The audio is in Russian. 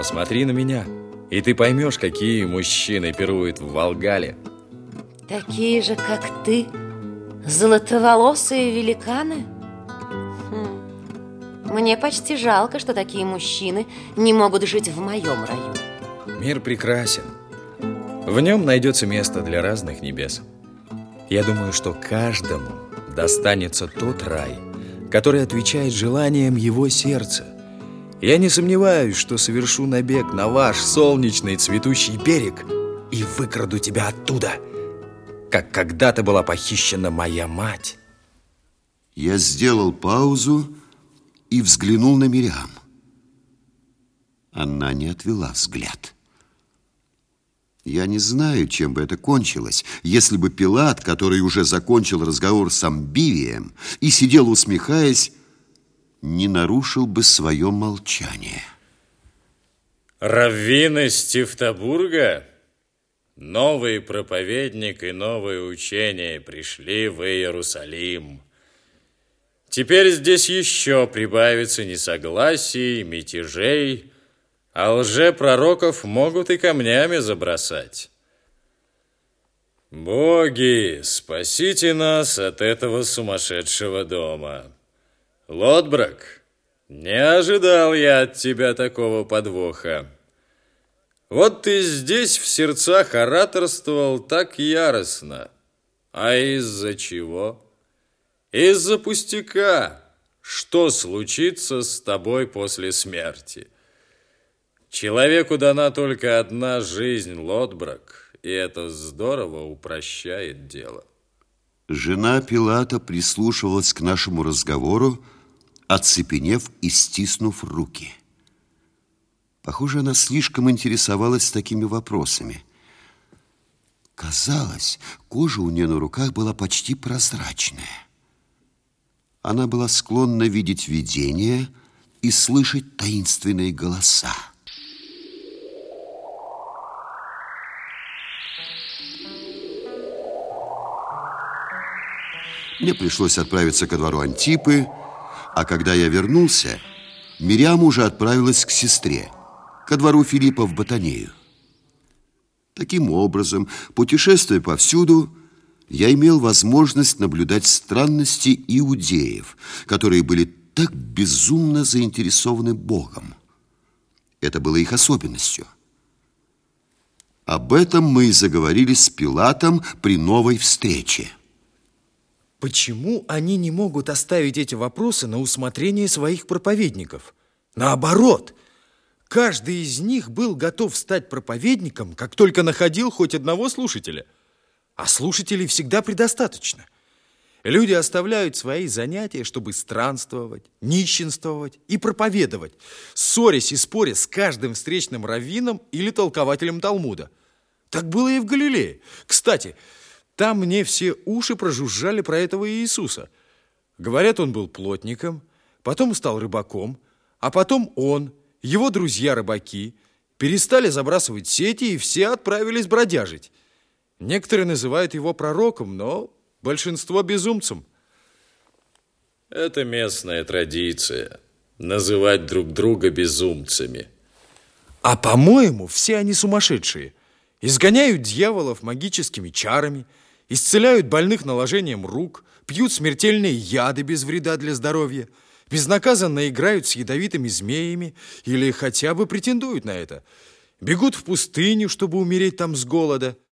Посмотри на меня, и ты поймешь, какие мужчины пируют в Волгале. Такие же, как ты, золотоволосые великаны? Хм. Мне почти жалко, что такие мужчины не могут жить в моем раю. Мир прекрасен. В нем найдется место для разных небес. Я думаю, что каждому достанется тот рай, который отвечает желаниям его сердца. Я не сомневаюсь, что совершу набег на ваш солнечный цветущий берег и выкраду тебя оттуда, как когда-то была похищена моя мать. Я сделал паузу и взглянул на Мириам. Она не отвела взгляд. Я не знаю, чем бы это кончилось, если бы Пилат, который уже закончил разговор с Амбивием и сидел усмехаясь, не нарушил бы свое молчание. Раввины Стифтобурга, новый проповедник и новое учение пришли в Иерусалим. Теперь здесь еще прибавится несогласий, мятежей, а лжепророков могут и камнями забросать. Боги, спасите нас от этого сумасшедшего дома. Лотбрак, не ожидал я от тебя такого подвоха. Вот ты здесь в сердцах ораторствовал так яростно. А из-за чего? Из-за пустяка. Что случится с тобой после смерти? Человеку дана только одна жизнь, Лотбрак, и это здорово упрощает дело. Жена Пилата прислушивалась к нашему разговору, оцепенев и стиснув руки. Похоже, она слишком интересовалась такими вопросами. Казалось, кожа у нее на руках была почти прозрачная. Она была склонна видеть видения и слышать таинственные голоса. Мне пришлось отправиться ко двору Антипы, а когда я вернулся, Мириам уже отправилась к сестре, ко двору Филиппа в Батанею. Таким образом, путешествуя повсюду, я имел возможность наблюдать странности иудеев, которые были так безумно заинтересованы Богом. Это было их особенностью. Об этом мы и заговорили с Пилатом при новой встрече. Почему они не могут оставить эти вопросы на усмотрение своих проповедников? Наоборот, каждый из них был готов стать проповедником, как только находил хоть одного слушателя. А слушателей всегда предостаточно. Люди оставляют свои занятия, чтобы странствовать, нищенствовать и проповедовать, ссорясь и споря с каждым встречным раввином или толкователем Талмуда. Так было и в Галилее. Кстати, там мне все уши прожужжали про этого Иисуса. Говорят, он был плотником, потом стал рыбаком, а потом он, его друзья-рыбаки, перестали забрасывать сети, и все отправились бродяжить. Некоторые называют его пророком, но большинство безумцем. Это местная традиция – называть друг друга безумцами. А по-моему, все они сумасшедшие. Изгоняют дьяволов магическими чарами – исцеляют больных наложением рук, пьют смертельные яды без вреда для здоровья, безнаказанно играют с ядовитыми змеями или хотя бы претендуют на это, бегут в пустыню, чтобы умереть там с голода –